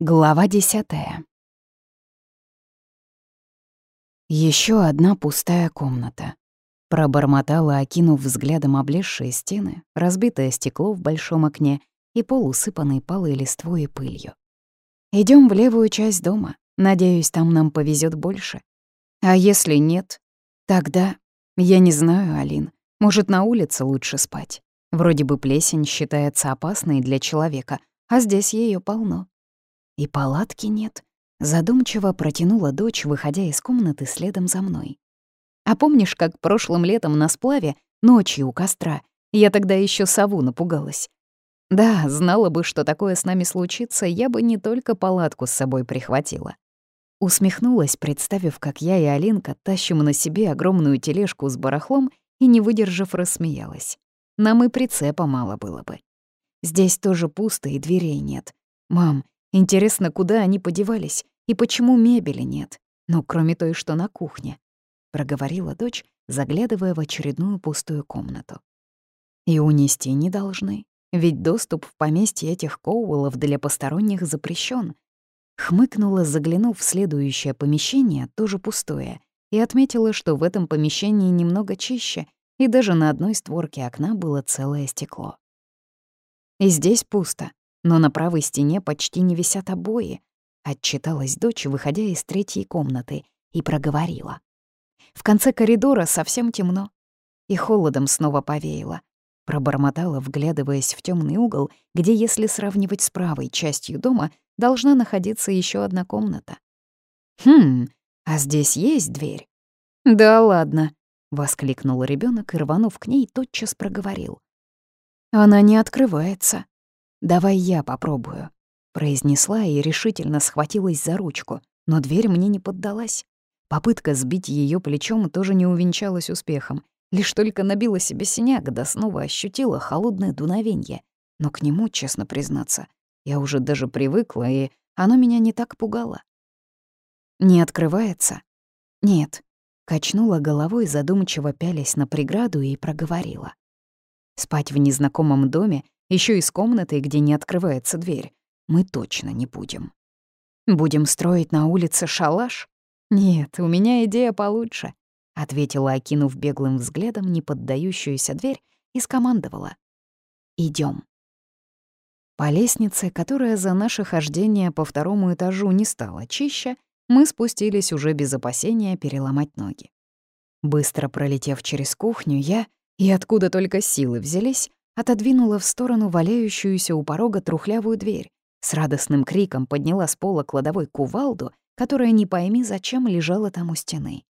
Глава десятая. Еще одна пустая комната. Пробормотала, окинув взглядом облезшие стены, разбитое стекло в большом окне и пол, усыпанный палой листвой и пылью. Идем в левую часть дома. Надеюсь, там нам повезет больше. А если нет, тогда... Я не знаю, Алин. Может, на улице лучше спать. Вроде бы плесень считается опасной для человека, а здесь ее полно. И палатки нет. Задумчиво протянула дочь, выходя из комнаты следом за мной. А помнишь, как прошлым летом на сплаве, ночью у костра, я тогда еще сову напугалась? Да, знала бы, что такое с нами случится, я бы не только палатку с собой прихватила. Усмехнулась, представив, как я и Алинка тащим на себе огромную тележку с барахлом и, не выдержав, рассмеялась. Нам и прицепа мало было бы. Здесь тоже пусто и дверей нет. Мам, Интересно, куда они подевались и почему мебели нет, ну, кроме той, что на кухне, — проговорила дочь, заглядывая в очередную пустую комнату. И унести не должны, ведь доступ в поместье этих Коуэллов для посторонних запрещен. Хмыкнула, заглянув в следующее помещение, тоже пустое, и отметила, что в этом помещении немного чище, и даже на одной створке окна было целое стекло. И здесь пусто, но на правой стене почти не висят обои», — отчиталась дочь, выходя из третьей комнаты, и проговорила. «В конце коридора совсем темно». И холодом снова повеяло. Пробормотала, вглядываясь в темный угол, где, если сравнивать с правой частью дома, должна находиться еще одна комната. «Хм, а здесь есть дверь?» «Да ладно», — воскликнул ребенок и, рванув к ней, тотчас проговорил. «Она не открывается». «Давай я попробую», — произнесла и решительно схватилась за ручку, но дверь мне не поддалась. Попытка сбить ее плечом тоже не увенчалась успехом. Лишь только набила себе синяк, да снова ощутила холодное дуновенье. Но к нему, честно признаться, я уже даже привыкла, и оно меня не так пугало. «Не открывается?» «Нет», — качнула головой, задумчиво пялясь на преграду и проговорила. Спать в незнакомом доме еще и с комнатой, где не открывается дверь, мы точно не будем. Будем строить на улице шалаш? Нет, у меня идея получше, ответила, окинув беглым взглядом неподдающуюся дверь и скомандовала. Идем. По лестнице, которая за наше хождение по второму этажу не стала чище, мы спустились уже без опасения переломать ноги. Быстро пролетев через кухню, я, и откуда только силы взялись, отодвинула в сторону валяющуюся у порога трухлявую дверь, с радостным криком подняла с пола кладовой кувалду, которая не пойми зачем лежала там у стены.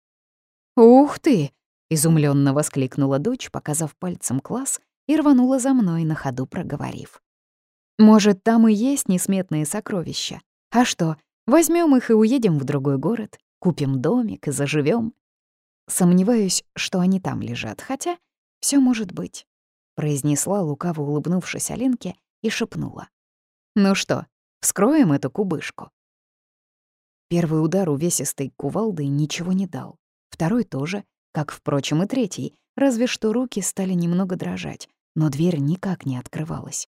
«Ух ты!» — изумленно воскликнула дочь, показав пальцем класс, и рванула за мной, на ходу проговорив. «Может, там и есть несметные сокровища? А что, возьмем их и уедем в другой город, купим домик и заживем? Сомневаюсь, что они там лежат, хотя все может быть произнесла, лукаво улыбнувшись Алинке, и шепнула. «Ну что, вскроем эту кубышку?» Первый удар увесистой кувалдой ничего не дал. Второй тоже, как, впрочем, и третий, разве что руки стали немного дрожать, но дверь никак не открывалась.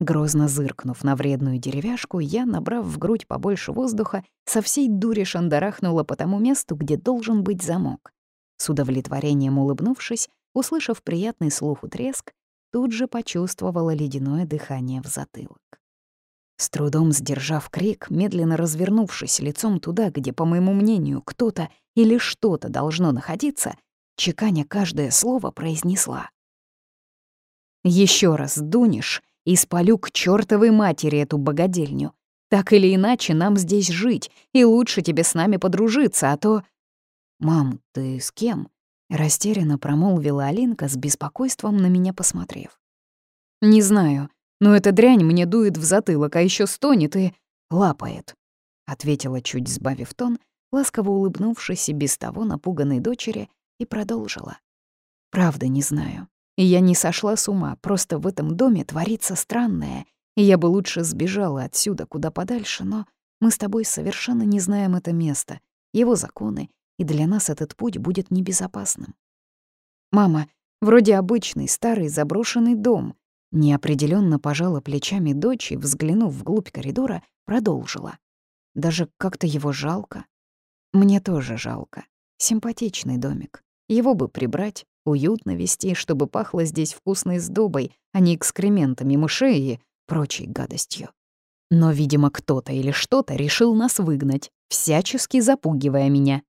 Грозно зыркнув на вредную деревяшку, я, набрав в грудь побольше воздуха, со всей дури шандарахнула по тому месту, где должен быть замок. С удовлетворением улыбнувшись, услышав приятный слуху треск, тут же почувствовала ледяное дыхание в затылок. С трудом сдержав крик, медленно развернувшись лицом туда, где, по моему мнению, кто-то или что-то должно находиться, чеканя каждое слово произнесла. Еще раз дунешь и спалю к чертовой матери эту богадельню. Так или иначе, нам здесь жить, и лучше тебе с нами подружиться, а то... «Мам, ты с кем?» Растерянно промолвила Алинка с беспокойством на меня посмотрев. «Не знаю, но эта дрянь мне дует в затылок, а еще стонет и лапает», — ответила, чуть сбавив тон, ласково улыбнувшись и без того напуганной дочери, и продолжила. «Правда не знаю. И я не сошла с ума, просто в этом доме творится странное, и я бы лучше сбежала отсюда куда подальше, но мы с тобой совершенно не знаем это место, его законы и для нас этот путь будет небезопасным. «Мама, вроде обычный, старый, заброшенный дом», Неопределенно пожала плечами дочь и, взглянув вглубь коридора, продолжила. Даже как-то его жалко. Мне тоже жалко. Симпатичный домик. Его бы прибрать, уютно вести, чтобы пахло здесь вкусной сдобой, а не экскрементами мышей и прочей гадостью. Но, видимо, кто-то или что-то решил нас выгнать, всячески запугивая меня.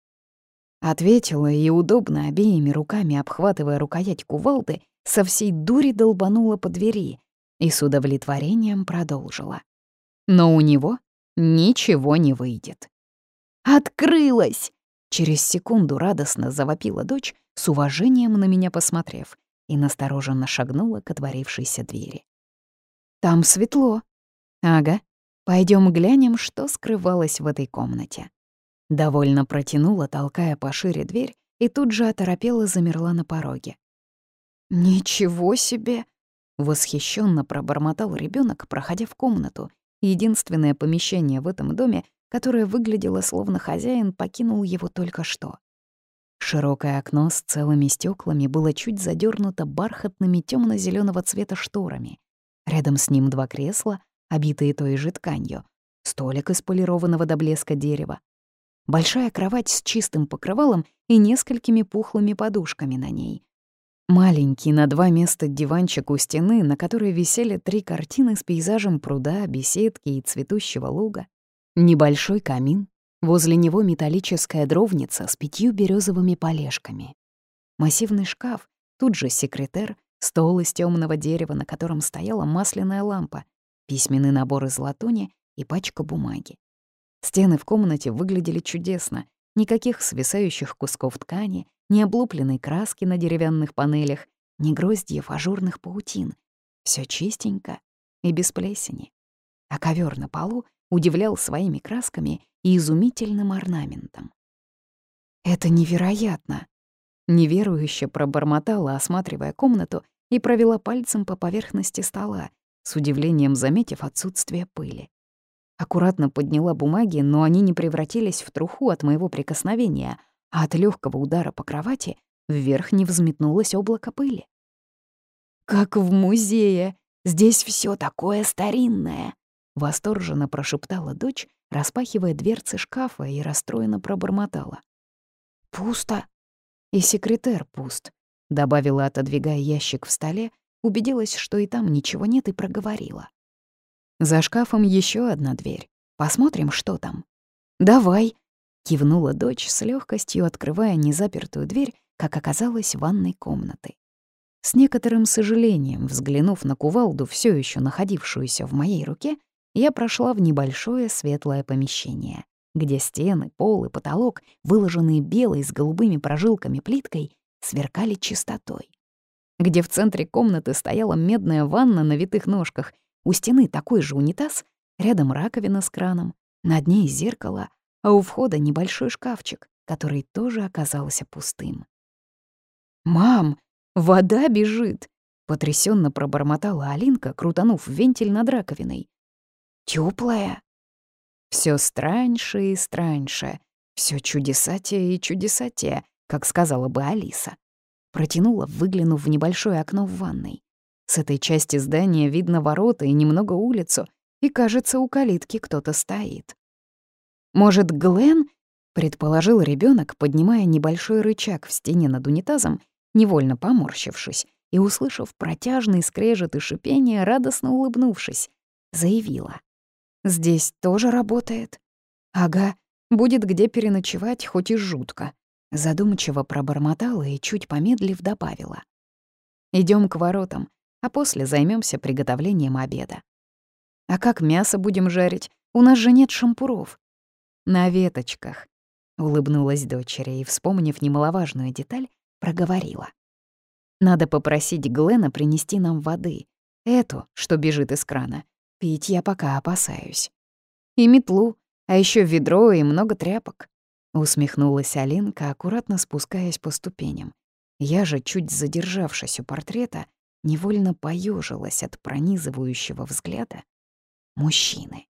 Ответила и, удобно обеими руками обхватывая рукоять кувалды, со всей дури долбанула по двери и с удовлетворением продолжила. Но у него ничего не выйдет. «Открылась!» Через секунду радостно завопила дочь, с уважением на меня посмотрев, и настороженно шагнула к отворившейся двери. «Там светло». «Ага, пойдем глянем, что скрывалось в этой комнате». Довольно протянула, толкая пошире дверь, и тут же оторопела замерла на пороге. «Ничего себе!» — восхищенно пробормотал ребенок, проходя в комнату, единственное помещение в этом доме, которое выглядело словно хозяин покинул его только что. Широкое окно с целыми стеклами было чуть задернуто бархатными темно зеленого цвета шторами. Рядом с ним два кресла, обитые той же тканью, столик из полированного до блеска дерева, большая кровать с чистым покрывалом и несколькими пухлыми подушками на ней, Маленький на два места диванчик у стены, на которой висели три картины с пейзажем пруда, беседки и цветущего луга. Небольшой камин, возле него металлическая дровница с пятью березовыми полежками. Массивный шкаф, тут же секретер, стол из темного дерева, на котором стояла масляная лампа, письменный набор из латуни и пачка бумаги. Стены в комнате выглядели чудесно, никаких свисающих кусков ткани, ни облупленной краски на деревянных панелях, ни гроздьев ажурных паутин. Все чистенько и без плесени. А ковер на полу удивлял своими красками и изумительным орнаментом. «Это невероятно!» Неверующе пробормотала, осматривая комнату, и провела пальцем по поверхности стола, с удивлением заметив отсутствие пыли. Аккуратно подняла бумаги, но они не превратились в труху от моего прикосновения — а от легкого удара по кровати вверх не взметнулось облако пыли. «Как в музее! Здесь все такое старинное!» — восторженно прошептала дочь, распахивая дверцы шкафа и расстроенно пробормотала. «Пусто!» «И секретер пуст», — добавила, отодвигая ящик в столе, убедилась, что и там ничего нет, и проговорила. За шкафом еще одна дверь. Посмотрим, что там. «Давай», Кивнула дочь с легкостью, открывая незапертую дверь, как оказалось, ванной комнаты. С некоторым сожалением, взглянув на кувалду, все еще находившуюся в моей руке, я прошла в небольшое светлое помещение, где стены, пол и потолок, выложенные белой с голубыми прожилками плиткой, сверкали чистотой. Где в центре комнаты стояла медная ванна на витых ножках, у стены такой же унитаз, рядом раковина с краном, над ней зеркало — а у входа небольшой шкафчик, который тоже оказался пустым. «Мам, вода бежит!» — потрясенно пробормотала Алинка, крутанув вентиль над раковиной. Теплая. Все страньше и страньше, все чудесатее и чудесатее, как сказала бы Алиса. Протянула, выглянув в небольшое окно в ванной. С этой части здания видно ворота и немного улицу, и, кажется, у калитки кто-то стоит. Может, Глен? предположил ребенок, поднимая небольшой рычаг в стене над унитазом, невольно поморщившись, и, услышав протяжный скрежет и шипение, радостно улыбнувшись, заявила. «Здесь тоже работает?» «Ага, будет где переночевать, хоть и жутко», задумчиво пробормотала и, чуть помедлив, добавила. Идем к воротам, а после займемся приготовлением обеда. А как мясо будем жарить? У нас же нет шампуров. На веточках», — улыбнулась дочери и, вспомнив немаловажную деталь, проговорила. «Надо попросить Глена принести нам воды. Эту, что бежит из крана. Пить я пока опасаюсь. И метлу, а еще ведро и много тряпок». Усмехнулась Алинка, аккуратно спускаясь по ступеням. Я же, чуть задержавшись у портрета, невольно поежилась от пронизывающего взгляда мужчины.